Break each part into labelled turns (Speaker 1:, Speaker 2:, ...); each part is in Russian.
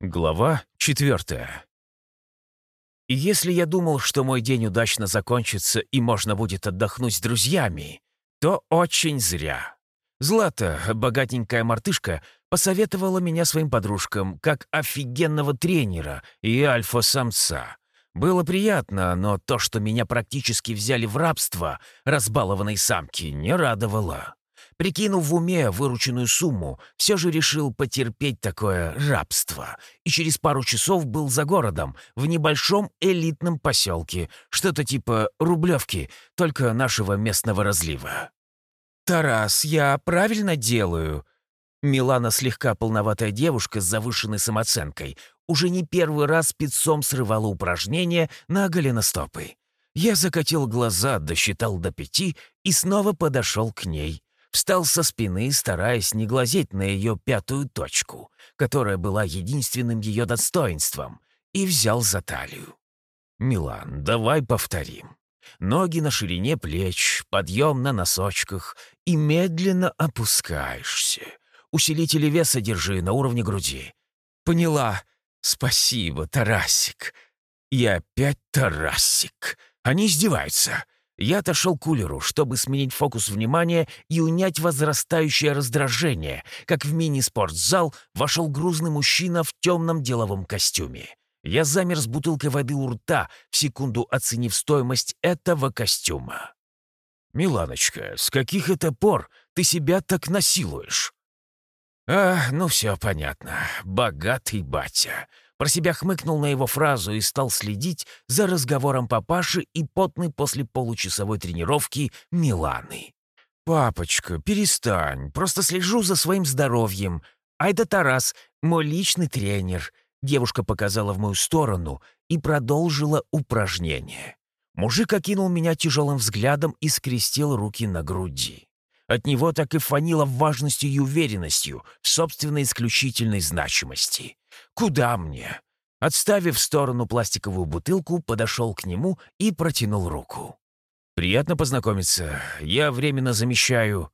Speaker 1: Глава четвертая. И если я думал, что мой день удачно закончится и можно будет отдохнуть с друзьями, то очень зря. Злата, богатенькая мартышка, посоветовала меня своим подружкам как офигенного тренера и альфа-самца. Было приятно, но то, что меня практически взяли в рабство разбалованной самки, не радовало. Прикинув в уме вырученную сумму, все же решил потерпеть такое рабство. И через пару часов был за городом, в небольшом элитном поселке, что-то типа Рублевки, только нашего местного разлива. «Тарас, я правильно делаю?» Милана слегка полноватая девушка с завышенной самооценкой уже не первый раз спецом срывала упражнения на голеностопы. Я закатил глаза, досчитал до пяти и снова подошел к ней. Встал со спины, стараясь не глазеть на ее пятую точку, которая была единственным ее достоинством, и взял за талию. «Милан, давай повторим. Ноги на ширине плеч, подъем на носочках и медленно опускаешься. Усилители веса держи на уровне груди. Поняла. Спасибо, Тарасик. И опять Тарасик. Они издеваются. Я отошел к кулеру, чтобы сменить фокус внимания и унять возрастающее раздражение, как в мини-спортзал вошел грузный мужчина в темном деловом костюме. Я замер с бутылкой воды у рта, в секунду оценив стоимость этого костюма. «Миланочка, с каких это пор ты себя так насилуешь?» «А, ну все понятно. Богатый батя. Про себя хмыкнул на его фразу и стал следить за разговором папаши и потной после получасовой тренировки Миланы. «Папочка, перестань, просто слежу за своим здоровьем. Айда Тарас, мой личный тренер». Девушка показала в мою сторону и продолжила упражнение. Мужик окинул меня тяжелым взглядом и скрестил руки на груди. От него так и фанило важностью и уверенностью в собственной исключительной значимости. «Куда мне?» Отставив в сторону пластиковую бутылку, подошел к нему и протянул руку. «Приятно познакомиться. Я временно замещаю...»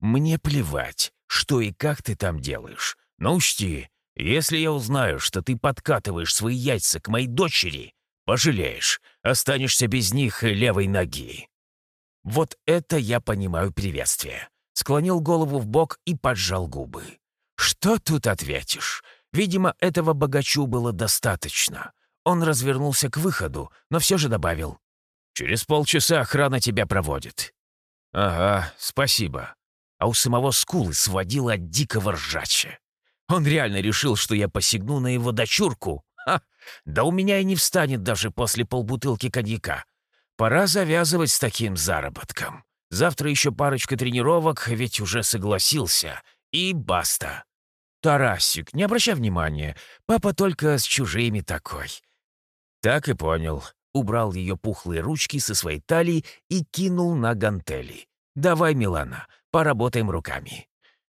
Speaker 1: «Мне плевать, что и как ты там делаешь. Но учти, если я узнаю, что ты подкатываешь свои яйца к моей дочери, пожалеешь, останешься без них и левой ноги». Вот это я понимаю приветствие. Склонил голову в бок и поджал губы. Что тут ответишь? Видимо, этого богачу было достаточно. Он развернулся к выходу, но все же добавил. «Через полчаса охрана тебя проводит». «Ага, спасибо». А у самого скулы сводило от дикого ржача. Он реально решил, что я посягну на его дочурку. Ха! Да у меня и не встанет даже после полбутылки коньяка. Пора завязывать с таким заработком. Завтра еще парочка тренировок, ведь уже согласился. И баста. Тарасик, не обращай внимания. Папа только с чужими такой. Так и понял. Убрал ее пухлые ручки со своей талии и кинул на гантели. «Давай, Милана, поработаем руками».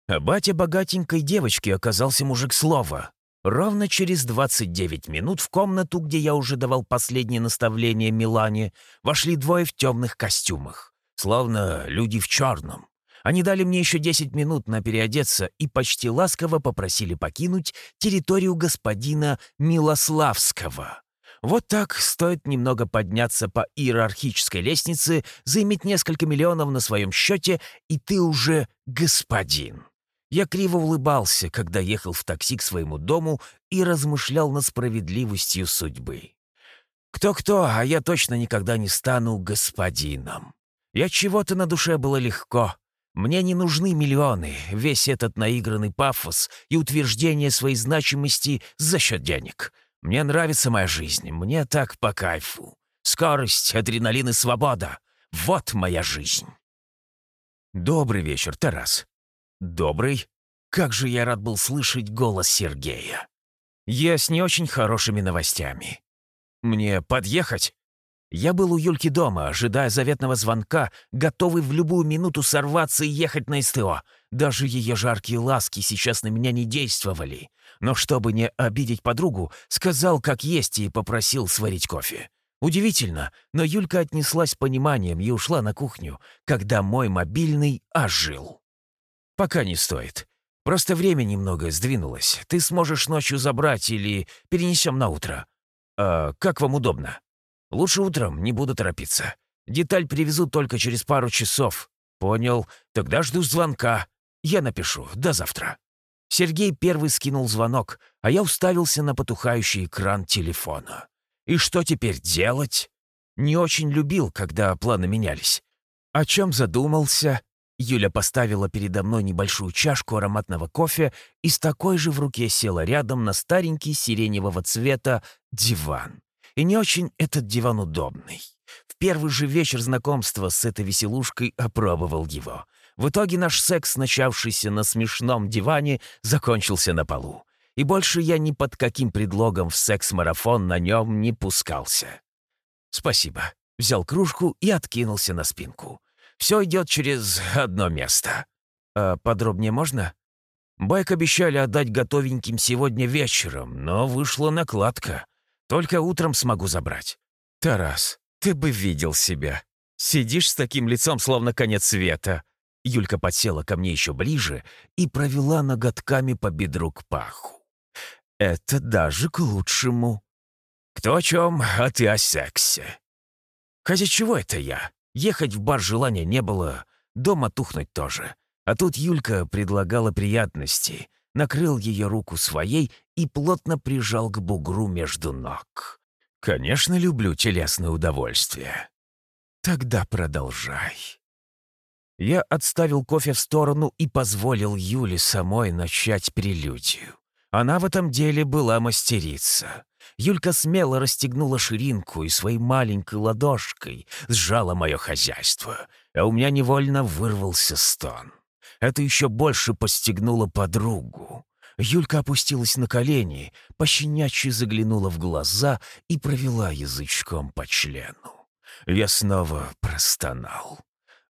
Speaker 1: А батя богатенькой девочки оказался мужик слова. Ровно через 29 минут в комнату, где я уже давал последнее наставление Милане, вошли двое в темных костюмах, словно люди в черном. Они дали мне еще 10 минут на переодеться и почти ласково попросили покинуть территорию господина Милославского. Вот так стоит немного подняться по иерархической лестнице, заиметь несколько миллионов на своем счете, и ты уже господин. Я криво улыбался, когда ехал в такси к своему дому и размышлял над справедливостью судьбы. Кто-кто, а я точно никогда не стану господином. Я чего-то на душе было легко. Мне не нужны миллионы, весь этот наигранный пафос и утверждение своей значимости за счет денег. Мне нравится моя жизнь, мне так по кайфу. Скорость, адреналин и свобода — вот моя жизнь. Добрый вечер, Тарас. «Добрый. Как же я рад был слышать голос Сергея. Я с не очень хорошими новостями. Мне подъехать?» Я был у Юльки дома, ожидая заветного звонка, готовый в любую минуту сорваться и ехать на СТО. Даже ее жаркие ласки сейчас на меня не действовали. Но чтобы не обидеть подругу, сказал как есть и попросил сварить кофе. Удивительно, но Юлька отнеслась пониманием и ушла на кухню, когда мой мобильный ожил. «Пока не стоит. Просто время немного сдвинулось. Ты сможешь ночью забрать или перенесем на утро. А как вам удобно? Лучше утром, не буду торопиться. Деталь привезу только через пару часов. Понял. Тогда жду звонка. Я напишу. До завтра. Сергей первый скинул звонок, а я уставился на потухающий экран телефона. И что теперь делать? Не очень любил, когда планы менялись. О чем задумался? Юля поставила передо мной небольшую чашку ароматного кофе и с такой же в руке села рядом на старенький сиреневого цвета диван. И не очень этот диван удобный. В первый же вечер знакомства с этой веселушкой опробовал его. В итоге наш секс, начавшийся на смешном диване, закончился на полу. И больше я ни под каким предлогом в секс-марафон на нем не пускался. «Спасибо». Взял кружку и откинулся на спинку. Все идет через одно место. А подробнее можно? Байк обещали отдать готовеньким сегодня вечером, но вышла накладка. Только утром смогу забрать. Тарас, ты бы видел себя. Сидишь с таким лицом, словно конец света. Юлька подсела ко мне еще ближе и провела ноготками по бедру к паху. Это даже к лучшему. Кто о чем, а ты о сексе. Хотя чего это я? Ехать в бар желания не было, дома тухнуть тоже. А тут Юлька предлагала приятности, накрыл ее руку своей и плотно прижал к бугру между ног. «Конечно, люблю телесное удовольствие». «Тогда продолжай». Я отставил кофе в сторону и позволил Юле самой начать прелюдию. Она в этом деле была мастерица. Юлька смело расстегнула ширинку и своей маленькой ладошкой сжала мое хозяйство, а у меня невольно вырвался стон. Это еще больше постигнуло подругу. Юлька опустилась на колени, пощенячьи заглянула в глаза и провела язычком по члену. Я снова простонал.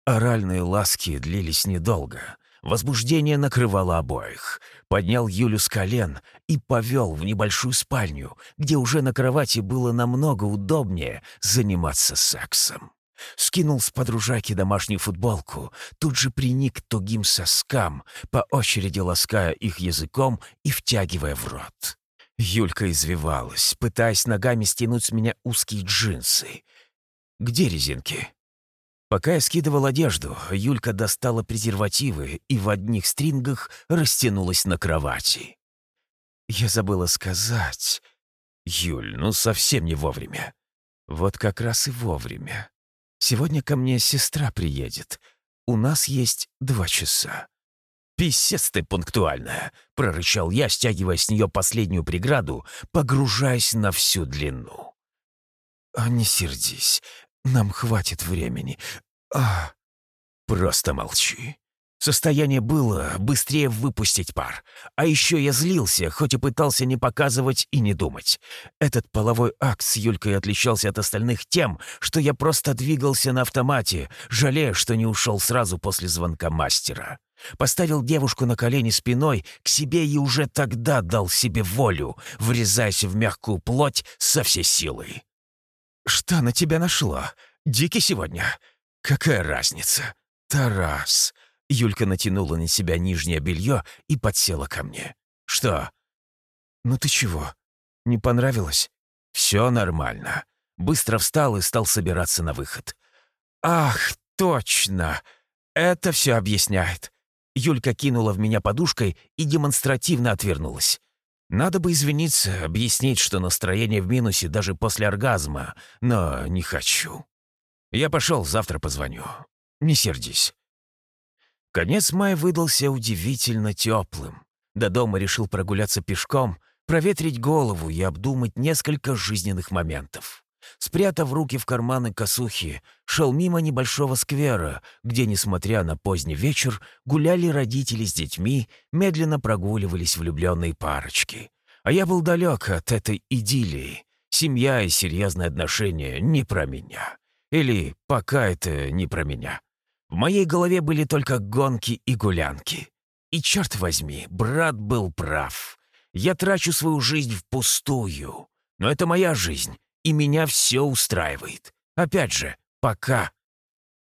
Speaker 1: Оральные ласки длились недолго. Возбуждение накрывало обоих. Поднял Юлю с колен и повел в небольшую спальню, где уже на кровати было намного удобнее заниматься сексом. Скинул с подружаки домашнюю футболку, тут же приник к тугим соскам, по очереди лаская их языком и втягивая в рот. Юлька извивалась, пытаясь ногами стянуть с меня узкие джинсы. «Где резинки?» Пока я скидывал одежду, Юлька достала презервативы и в одних стрингах растянулась на кровати. Я забыла сказать... «Юль, ну совсем не вовремя». «Вот как раз и вовремя. Сегодня ко мне сестра приедет. У нас есть два часа». «Писец ты пунктуальная!» — прорычал я, стягивая с нее последнюю преграду, погружаясь на всю длину. «А не сердись. Нам хватит времени. А, просто молчи. Состояние было быстрее выпустить пар. А еще я злился, хоть и пытался не показывать и не думать. Этот половой акт с Юлькой отличался от остальных тем, что я просто двигался на автомате, жалея, что не ушел сразу после звонка мастера. Поставил девушку на колени спиной к себе и уже тогда дал себе волю, врезаясь в мягкую плоть со всей силой. «Что на тебя нашло? Дикий сегодня? Какая разница? Тарас!» Юлька натянула на себя нижнее белье и подсела ко мне. «Что?» «Ну ты чего? Не понравилось?» «Все нормально». Быстро встал и стал собираться на выход. «Ах, точно! Это все объясняет». Юлька кинула в меня подушкой и демонстративно отвернулась. Надо бы извиниться, объяснить, что настроение в минусе даже после оргазма, но не хочу. Я пошел, завтра позвоню. Не сердись. Конец мая выдался удивительно теплым. До дома решил прогуляться пешком, проветрить голову и обдумать несколько жизненных моментов. Спрятав руки в карманы косухи, шел мимо небольшого сквера, где, несмотря на поздний вечер, гуляли родители с детьми, медленно прогуливались влюбленные парочки. А я был далек от этой идиллии. Семья и серьезные отношения не про меня. Или пока это не про меня. В моей голове были только гонки и гулянки. И черт возьми, брат был прав. Я трачу свою жизнь впустую. Но это моя жизнь, и меня все устраивает. Опять же, пока.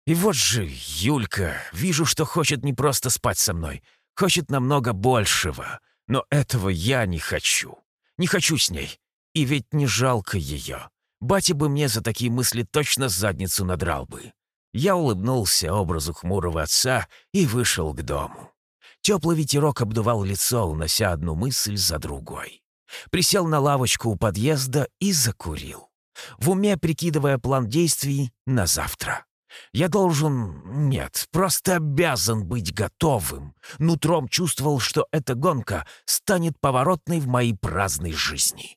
Speaker 1: И вот же Юлька, вижу, что хочет не просто спать со мной. хочет намного большего, но этого я не хочу. Не хочу с ней. И ведь не жалко ее. Батя бы мне за такие мысли точно задницу надрал бы. Я улыбнулся образу хмурого отца и вышел к дому. Теплый ветерок обдувал лицо, унося одну мысль за другой. Присел на лавочку у подъезда и закурил. В уме прикидывая план действий на завтра. Я должен... Нет, просто обязан быть готовым. Нутром чувствовал, что эта гонка станет поворотной в моей праздной жизни.